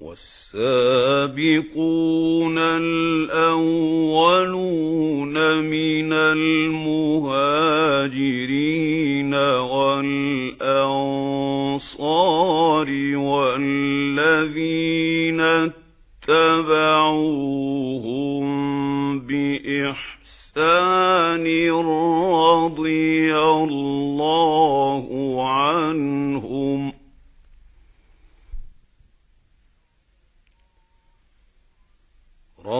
والسابقون الأولون من المهاجرين والأنصار والذين اتبعوهم بإحسان رضي الله عنهم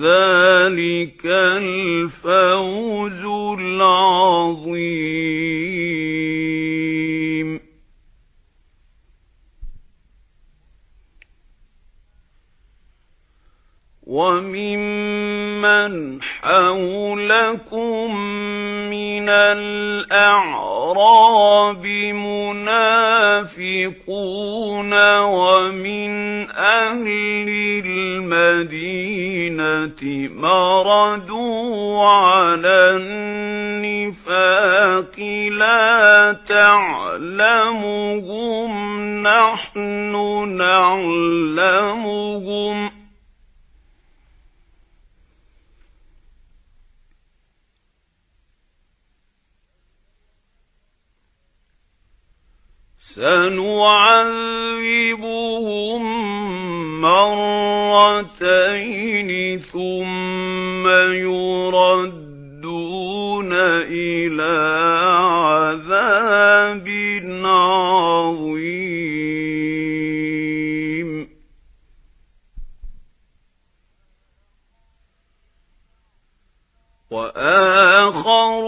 ذَلِكَ الْفَوْزُ الْعَظِيمُ. وَمِمَّنْ حَوْلَكُمْ مِنَ الْأَعْرَابِ مُنَافِقُونَ وَمِنْ أَهْلِ الْمَدِينَةِ مَرَدُوا عَلَى النِّفَاقِ لَا تَعْلَمُهُمْ نَحْنُ نَعْلَمُهُمْ سنعذبهم مرتين ثم يردون إلى عذاب عظيم. وآخرون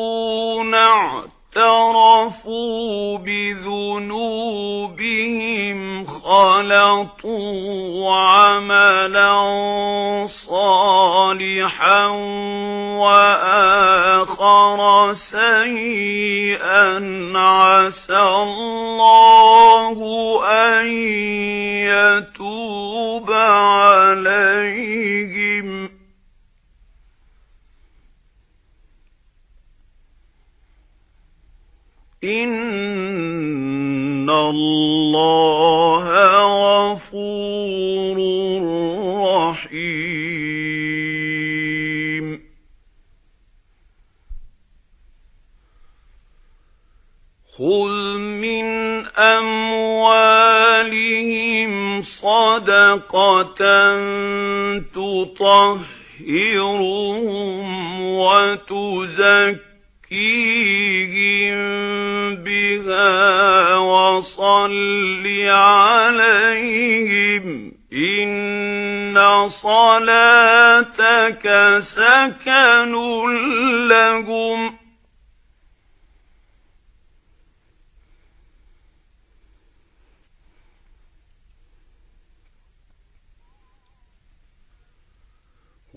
اعترفوا بذنوبهم خلطوا عملا صالحا وآخر سيئا عسى الله أن يتوب عليهم. إِنَّ اللَّهَ صَدَقَةً تُطَهِّرُهُمْ وَتُزَكِّيهِم بها وصل عليهم إن صلاتك سكن لهم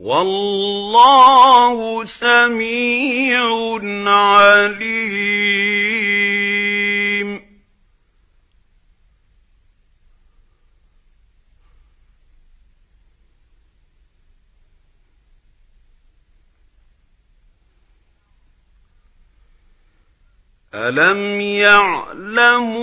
والله سميع عليم. ألم يعلموا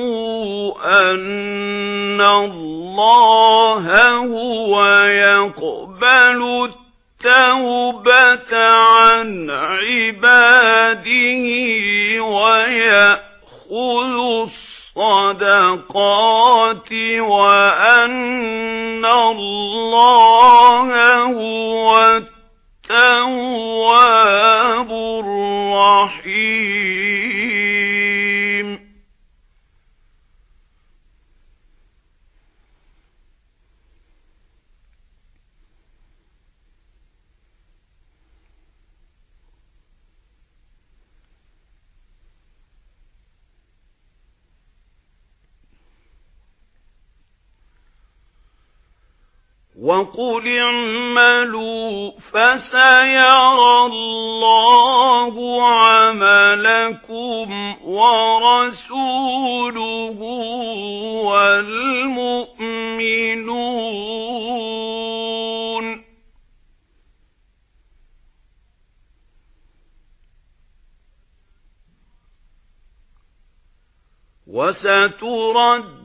أن الله هو يقبل التوبة عن عباده ويأخذ الصدقات وأن الله هو التواب وَقُلِ اعْمَلُوا فَسَيَرَى اللَّهُ عَمَلَكُمْ وَرَسُولُهُ وَالْمُؤْمِنُونَ. وَسَتُرَدُّونَ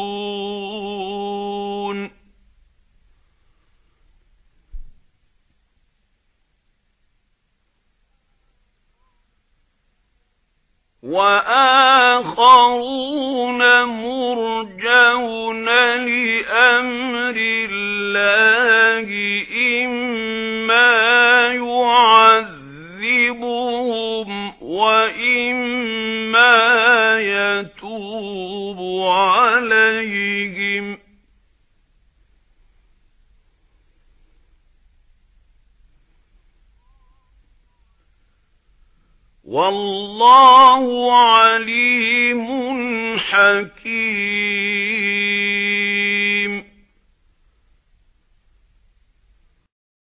وَآخَرُونَ مُرْجَوْنَ لِأَمْرِ اللَّهِ إِمَّا يُعَذِّبُهُمْ وَإِمَّا يَتُوبُ عَلَيْهِمْ. وَاللَّهُ عَلِيمٌ حَكِيمٌ.